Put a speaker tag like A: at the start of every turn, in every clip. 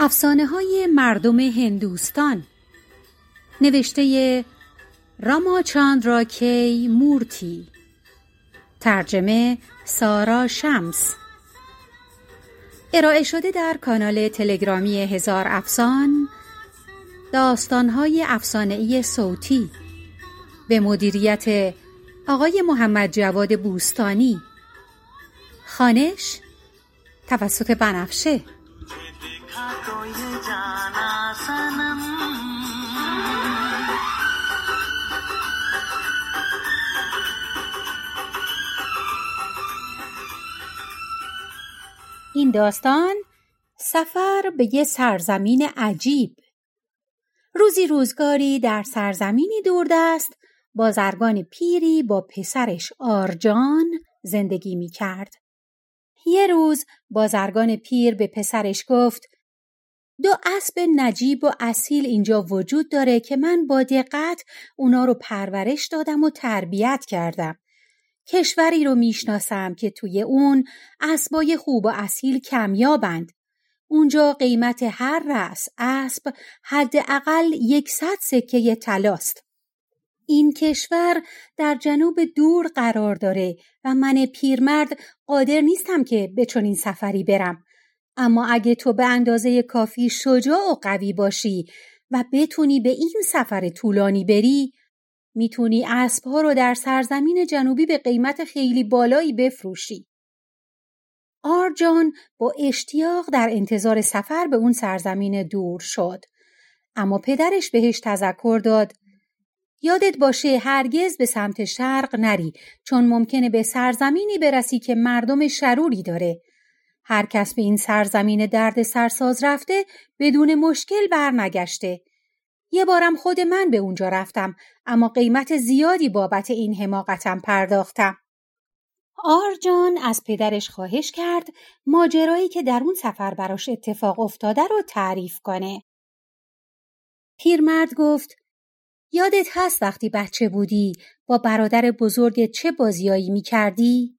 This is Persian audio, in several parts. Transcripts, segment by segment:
A: افسانه های مردم هندوستان. نوشته راما چاندرا کی مورتی. ترجمه سارا شمس. ارائه شده در کانال تلگرامی هزار افسان داستانهای افسانهای صوتی. به مدیریت آقای محمد جواد بوستانی. خانش توسط بنفشه. این داستان سفر به یه سرزمین عجیب. روزی روزگاری در سرزمینی دوردست بازرگان پیری با پسرش آرجان زندگی می کرد. یه روز بازرگان پیر به پسرش گفت دو اسب نجیب و اصیل اینجا وجود داره که من با دقت اونا رو پرورش دادم و تربیت کردم. کشوری رو می‌شناسم که توی اون اسبای خوب و اصیل کمیابند. اونجا قیمت هر رأس اسب حداقل یکصد سکه طلاست. این کشور در جنوب دور قرار داره و من پیرمرد قادر نیستم که به چنین سفری برم. اما اگه تو به اندازه کافی شجاع و قوی باشی و بتونی به این سفر طولانی بری می‌تونی اسبها رو در سرزمین جنوبی به قیمت خیلی بالایی بفروشی. آرجان با اشتیاق در انتظار سفر به اون سرزمین دور شد. اما پدرش بهش تذکر داد یادت باشه هرگز به سمت شرق نری چون ممکنه به سرزمینی برسی که مردم شروری داره. هر کس به این سرزمین درد سرساز رفته بدون مشکل برنگشته. یه بارم خود من به اونجا رفتم اما قیمت زیادی بابت این حماقتم پرداختم. آرجان از پدرش خواهش کرد ماجرایی که در اون سفر براش اتفاق افتاده رو تعریف کنه. پیرمرد گفت یادت هست وقتی بچه بودی با برادر بزرگ چه بازیایی می کردی؟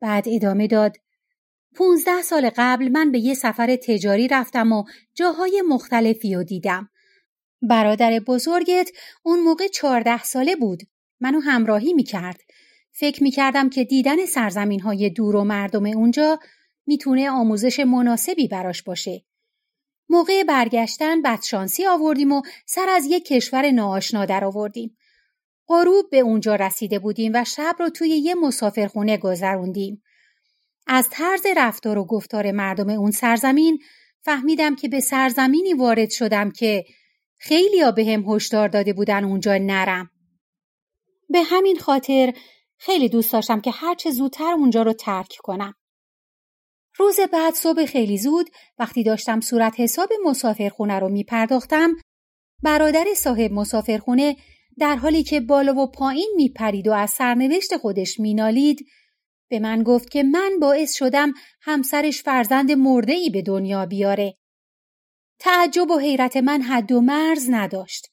A: بعد ادامه داد پونزده سال قبل من به یه سفر تجاری رفتم و جاهای مختلفی رو دیدم. برادر بزرگت اون موقع چهارده ساله بود. منو همراهی می کرد. فکر می کردم که دیدن سرزمین های دور و مردم اونجا می‌تونه آموزش مناسبی براش باشه. موقع برگشتن بدشانسی آوردیم و سر از یک کشور ناآشنا در آوردیم. غروب به اونجا رسیده بودیم و شب رو توی یه مسافرخونه گذروندیم. از طرز رفتار و گفتار مردم اون سرزمین فهمیدم که به سرزمینی وارد شدم که خیلیا به هم هشدار داده بودن اونجا نرم. به همین خاطر خیلی دوست داشتم که هرچه زودتر اونجا رو ترک کنم. روز بعد صبح خیلی زود وقتی داشتم صورت حساب مسافرخونه رو می پرداختم برادر صاحب مسافرخونه در حالی که بالا و پایین می پرید و از سرنوشت خودش می نالید به من گفت که من باعث شدم همسرش فرزند مرده ای به دنیا بیاره. تعجب و حیرت من حد و مرز نداشت.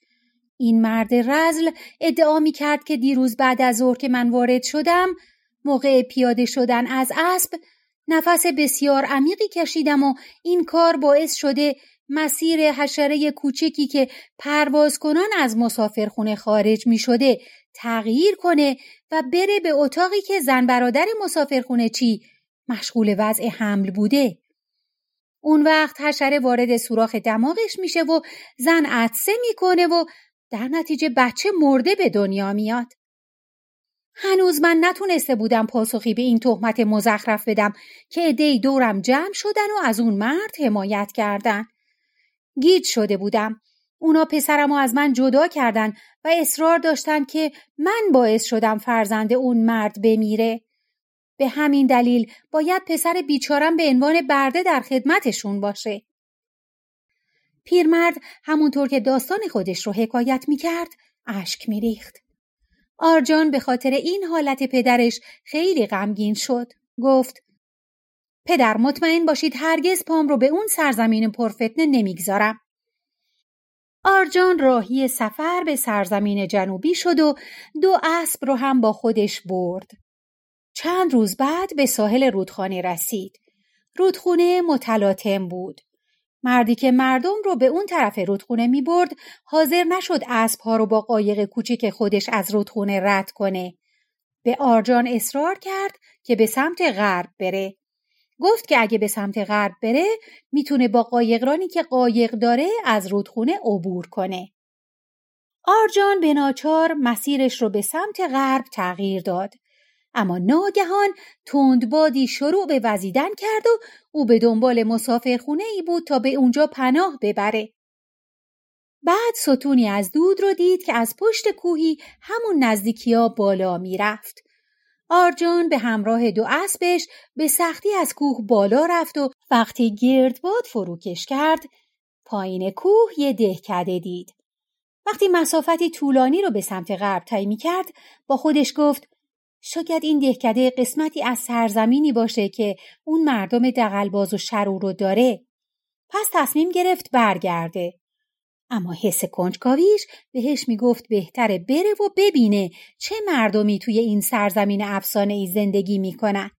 A: این مرد رزل ادعا می کرد که دیروز بعد از ظهر که من وارد شدم موقع پیاده شدن از اسب نفس بسیار عمیقی کشیدم و این کار باعث شده مسیر حشره کوچکی که پرواز کنان از مسافرخونه خارج می شده تغییر کنه و بره به اتاقی که زن برادر مسافرخونه چی مشغول وضع حمل بوده. اون وقت حشره وارد سوراخ دماغش میشه و زن عطسه می‌کنه و در نتیجه بچه مرده به دنیا میاد. هنوز من نتونسته بودم پاسخی به این تهمت مزخرف بدم که عدهای دورم جمع شدن و از اون مرد حمایت کردن. گیج شده بودم. اونا پسرم از من جدا کردن و اصرار داشتن که من باعث شدم فرزند اون مرد بمیره. به همین دلیل باید پسر بیچارم به عنوان برده در خدمتشون باشه. پیرمرد همونطور که داستان خودش رو حکایت می‌کرد اشک میریخت. آرجان به خاطر این حالت پدرش خیلی غمگین شد. گفت پدر مطمئن باشید هرگز پام رو به اون سرزمین پرفتنه نمی‌گذارم. آرجان راهی سفر به سرزمین جنوبی شد و دو اسب رو هم با خودش برد. چند روز بعد به ساحل رودخانه رسید. رودخونه متلاطم بود. مردی که مردم رو به اون طرف رودخونه می برد حاضر نشد اسبها رو با قایق کوچک خودش از رودخونه رد کنه. به آرجان اصرار کرد که به سمت غرب بره. گفت که اگه به سمت غرب بره می‌تونه با قایقرانی که قایق داره از رودخونه عبور کنه. آرجان به ناچار مسیرش رو به سمت غرب تغییر داد. اما ناگهان تندبادی شروع به وزیدن کرد و او به دنبال مسافرخونه ای بود تا به اونجا پناه ببره. بعد ستونی از دود رو دید که از پشت کوهی همون نزدیکیا بالا می‌رفت. آرجان به همراه دو اسبش به سختی از کوه بالا رفت و وقتی گردباد فروکش کرد پایین کوه یه دهکده دید. وقتی مسافتی طولانی رو به سمت غرب طی کرد با خودش گفت شاید این دهکده قسمتی از سرزمینی باشه که اون مردم دقلباز و شرور رو داره. پس تصمیم گرفت برگرده. اما حس کنجکاویش بهش می‌گفت بهتره بره و ببینه چه مردمی توی این سرزمین افسانه ای زندگی می‌کنن.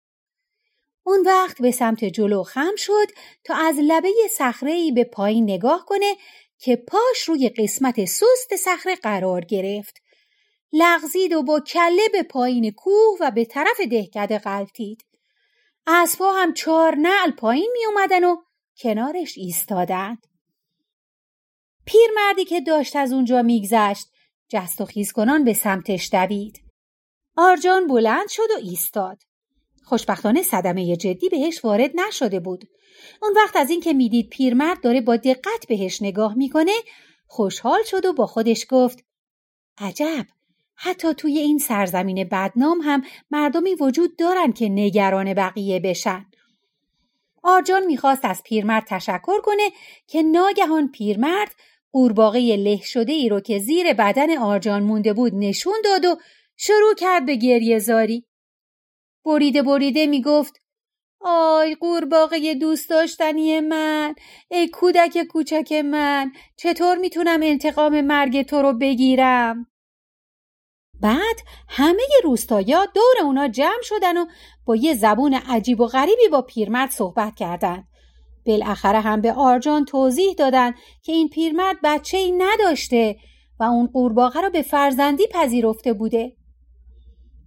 A: اون وقت به سمت جلو خم شد تا از لبه صخره ای به پایین نگاه کنه که پاش روی قسمت سست صخره قرار گرفت. لغزید و با کله به پایین کوه و به طرف دهکده غلطید. اسبها هم چهار نعل پایین می اومدن و کنارش ایستادند. پیرمردی که داشت از اونجا میگذشت جست و خیز کنان به سمتش دوید. آرجان بلند شد و ایستاد. خوشبختانه صدمه جدی بهش وارد نشده بود. اون وقت از اینکه می‌دید پیرمرد داره با دقت بهش نگاه می‌کنه خوشحال شد و با خودش گفت عجب حتی توی این سرزمین بدنام هم مردمی وجود دارن که نگران بقیه بشن. آرجان می‌خواست از پیرمرد تشکر کنه که ناگهان پیرمرد قورباغه له شده ای رو که زیر بدن آرجان مونده بود نشون داد و شروع کرد به گریه زاری. بریده بریده می‌گفت آی قورباغه دوست داشتنی من ای کودک کوچک من چطور می‌تونم انتقام مرگ تو رو بگیرم بعد همه روستایا دور اونا جمع شدن و با یه زبون عجیب و غریبی با پیرمرد صحبت کردند. بالاخره هم به آرجان توضیح دادن که این پیرمرد بچه ای نداشته و اون قورباغه را به فرزندی پذیرفته بوده.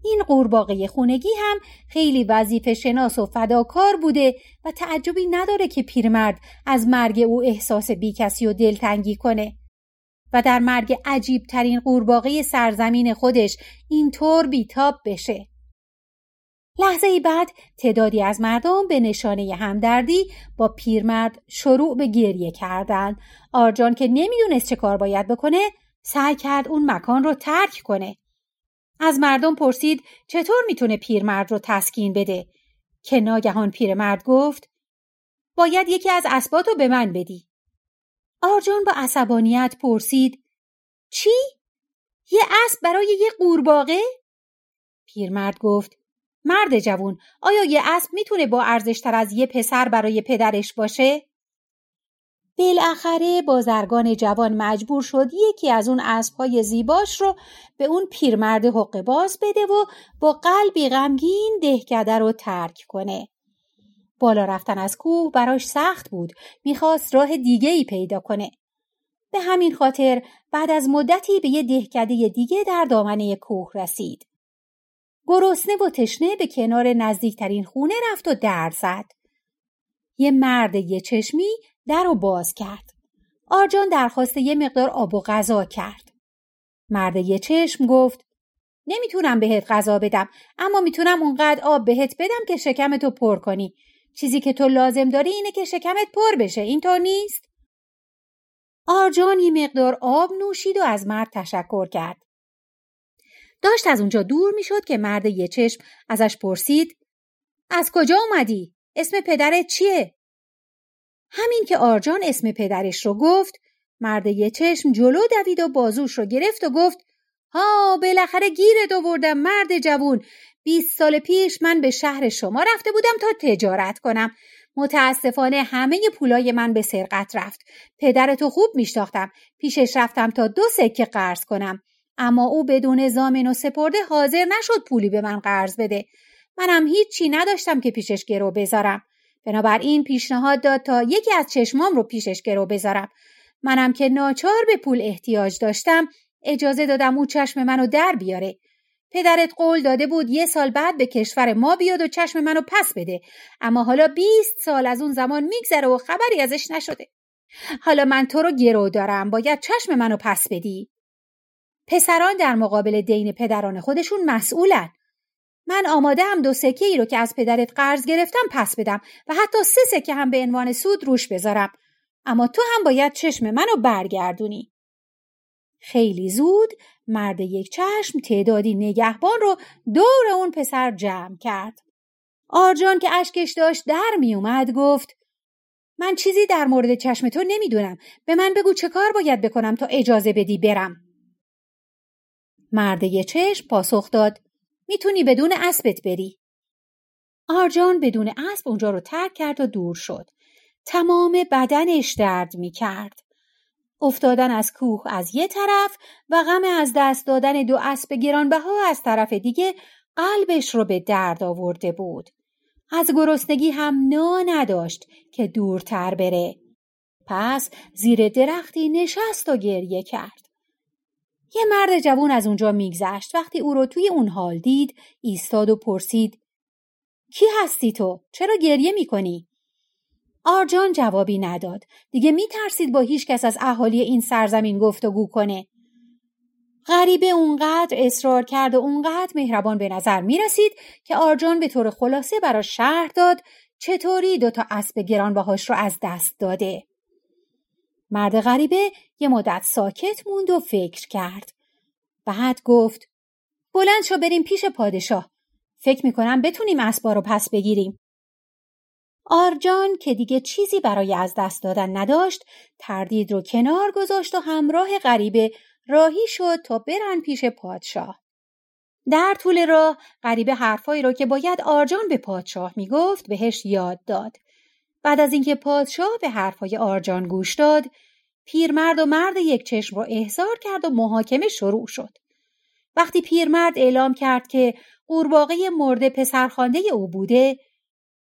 A: این قورباغه خونگی هم خیلی وظیفه شناس و فداکار بوده و تعجبی نداره که پیرمرد از مرگ او احساس بیکسی و دلتنگی کنه. و در مرگ عجیب ترین قورباغه سرزمین خودش اینطور بیتاب بشه. لحظه ای بعد تعدادی از مردم به نشانه همدردی با پیرمرد شروع به گریه کردند. آرجان که نمی‌دونست چه کار باید بکنه سعی کرد اون مکان رو ترک کنه. از مردم پرسید چطور می‌تونه پیرمرد رو تسکین بده که ناگهان پیرمرد گفت باید یکی از اسباتو به من بدی. آرجان با عصبانیت پرسید چی؟ یه اسب برای یه قورباغه؟ پیرمرد گفت مرد جوون آیا یه اسب می‌تونه با ارزشتر از یه پسر برای پدرش باشه؟ بالاخره بازرگان جوان مجبور شد یکی از اون اسبهای زیباش رو به اون پیرمرد حق باز بده و با قلبی غمگین دهکده رو ترک کنه. بالا رفتن از کوه براش سخت بود. می‌خواست راه دیگه ای پیدا کنه. به همین خاطر بعد از مدتی به یه دهکده دیگه در دامنه کوه رسید. گرسنه و تشنه به کنار نزدیکترین خونه رفت و در زد. یه مرد یه چشمی در رو باز کرد. آرجان درخواست یه مقدار آب و غذا کرد. مرد یه چشم گفت نمی‌تونم بهت غذا بدم اما می‌تونم اونقدر آب بهت بدم که شکمتو پر کنی. چیزی که تو لازم داری اینه که شکمت پر بشه اینطور نیست آرجان یه مقدار آب نوشید و از مرد تشکر کرد داشت از اونجا دور می‌شد که مرد یه چشم ازش پرسید از کجا اومدی؟ اسم پدرت چیه؟ همین که آرجان اسم پدرش رو گفت مرد یه چشم جلو دوید و بازوش رو گرفت و گفت ها بالاخره گیرت آوردم مرد جوون بیست سال پیش من به شهر شما رفته بودم تا تجارت کنم. متاسفانه همه پولای من به سرقت رفت. پدرتو خوب میشناختم. پیشش رفتم تا دو سکه قرض کنم. اما او بدون زامن و سپرده حاضر نشد پولی به من قرض بده. منم هیچی نداشتم که پیشش گرو بذارم. بنابراین پیشنهاد داد تا یکی از چشمام رو پیشش گرو بذارم. منم که ناچار به پول احتیاج داشتم اجازه دادم او چشم منو در بیاره. پدرت قول داده بود یه سال بعد به کشور ما بیاد و چشم منو پس بده. اما حالا بیست سال از اون زمان میگذره و خبری ازش نشده. حالا من تو رو گرو دارم. باید چشم منو پس بدی. پسران در مقابل دین پدران خودشون مسئولن. من آماده هم دو سکه ای رو که از پدرت قرض گرفتم پس بدم و حتی سه سکه هم به عنوان سود روش بذارم. اما تو هم باید چشم منو برگردونی. خیلی زود مرد یک چشم تعدادی نگهبان رو دور اون پسر جمع کرد. آرجان که اشکش داشت در میومد گفت من چیزی در مورد چشم تو نمی‌دونم. به من بگو چه کار باید بکنم تا اجازه بدی برم. مرد یک چشم پاسخ داد می‌تونی بدون اسبت بری. آرجان بدون اسب اونجا رو ترک کرد و دور شد. تمام بدنش درد می‌کرد. افتادن از کوه از یه طرف و غم از دست دادن دو اسب گرانبها از طرف دیگه قلبش رو به درد آورده بود. از گرسنگی هم نا نداشت که دورتر بره. پس زیر درختی نشست و گریه کرد. یه مرد جوان از اونجا میگذشت وقتی او رو توی اون حال دید ایستاد و پرسید کی هستی تو؟ چرا گریه می‌کنی؟ آرجان جوابی نداد. دیگه میترسید با هیچ کس از اهالی این سرزمین گفتگو کنه. غریبه اونقدر اصرار کرد و اونقدر مهربان به نظر می رسید که آرجان به طور خلاصه برای شهر داد چطوری دوتا اسب گرانبهاش رو از دست داده. مرد غریبه یه مدت ساکت موند و فکر کرد. بعد گفت بلند شو بریم پیش پادشاه. فکر می‌کنم بتونیم اسبا رو پس بگیریم. آرجان که دیگه چیزی برای از دست دادن نداشت تردید رو کنار گذاشت و همراه غریبه راهی شد تا برن پیش پادشاه. در طول راه غریبه حرفایی رو که باید آرجان به پادشاه می‌گفت بهش یاد داد. بعد از اینکه پادشاه به حرفای آرجان گوش داد، پیرمرد و مرد یک چشم رو احضار کرد و محاکمه شروع شد. وقتی پیرمرد اعلام کرد که قورباغه مرده پسرخوانده او بوده،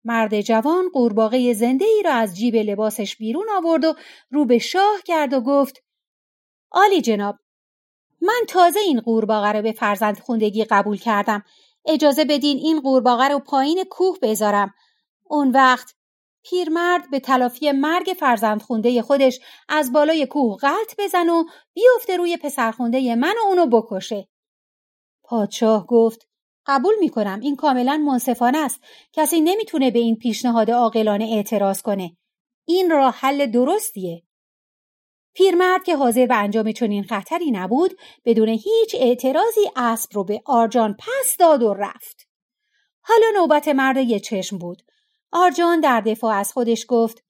A: مرد جوان قورباغه زنده ای را از جیب لباسش بیرون آورد و رو به شاه کرد و گفت آلی جناب من تازه این قورباغه را به فرزند خوندگی قبول کردم. اجازه بدین این قورباغه رو پایین کوه بذارم. اون وقت پیرمرد به تلافی مرگ فرزند خونده خودش از بالای کوه غلط بزن و بیفته روی پسرخونده من و اونو بکشه. پادشاه گفت قبول می کنم این کاملا منصفانه است. کسی نمی‌تونه به این پیشنهاد عاقلانه اعتراض کنه. این راه حل درستیه. پیرمرد که حاضر به انجام چنین خطری نبود بدون هیچ اعتراضی اسب رو به آرجان پس داد و رفت. حالا نوبت مرد یه چشم بود. آرجان در دفاع از خودش گفت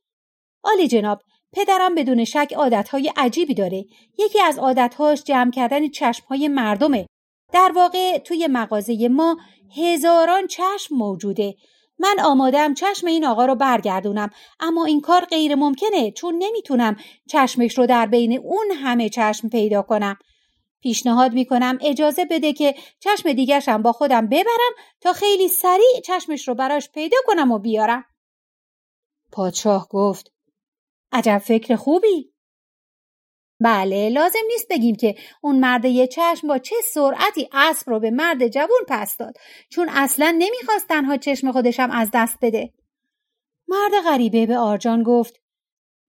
A: آلی جناب پدرم بدون شک عادتهای عجیبی داره. یکی از عادتهاش جمع کردن چشمهای مردمه. در واقع توی مغازه ما هزاران چشم موجوده. من آمادم چشم این آقا رو برگردونم اما این کار غیر ممکنه چون نمی‌تونم چشمش رو در بین اون همه چشم پیدا کنم. پیشنهاد می‌کنم اجازه بده که چشم دیگرشم با خودم ببرم تا خیلی سریع چشمش رو براش پیدا کنم و بیارم. پادشاه گفت عجب فکر خوبی. بله لازم نیست بگیم که اون مرد یه چشم با چه سرعتی اسب رو به مرد جوون پس داد چون اصلا نمی‌خواست تنها چشم خودشم از دست بده. مرد غریبه به آرجان گفت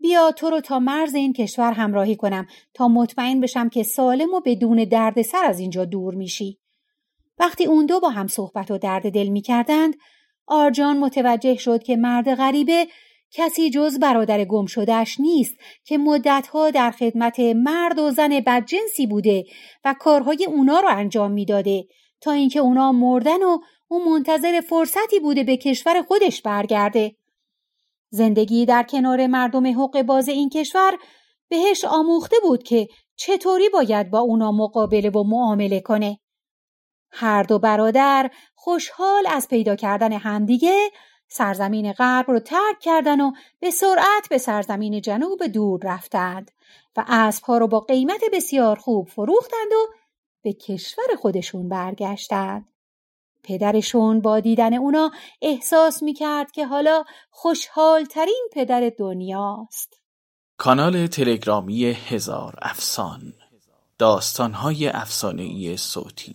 A: بیا تو رو تا مرز این کشور همراهی کنم تا مطمئن بشم که سالم و بدون دردسر از اینجا دور میشی. وقتی اون دو با هم صحبت و درد دل می‌کردند آرجان متوجه شد که مرد غریبه کسی جز برادر گم شدهش نیست که مدتها در خدمت مرد و زن بدجنسی بوده و کارهای اونا رو انجام می‌داده تا اینکه اونا مردن و او منتظر فرصتی بوده به کشور خودش برگرده. زندگی در کنار مردم حق باز این کشور بهش آموخته بود که چطوری باید با اونا مقابله و معامله کنه. هر دو برادر خوشحال از پیدا کردن همدیگه سرزمین غرب رو ترک کردن و به سرعت به سرزمین جنوب دور رفتند و اسبها رو با قیمت بسیار خوب فروختند و به کشور خودشون برگشتند. پدرشون با دیدن اونا احساس می‌کرد که حالا خوشحالترین پدر دنیاست.
B: کانال تلگرامی هزار افسان داستانهای افسانهای صوتی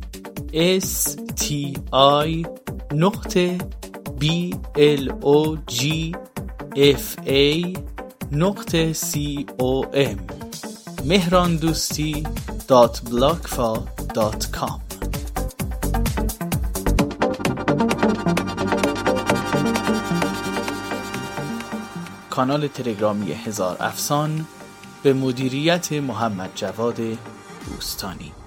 B: s t i نقطه b l o g f a نقطه c o m. مهران دوستی dot بلاگفا dot com کانال تلگرامی هزار افسان به مدیریت محمد جواد دوستانی.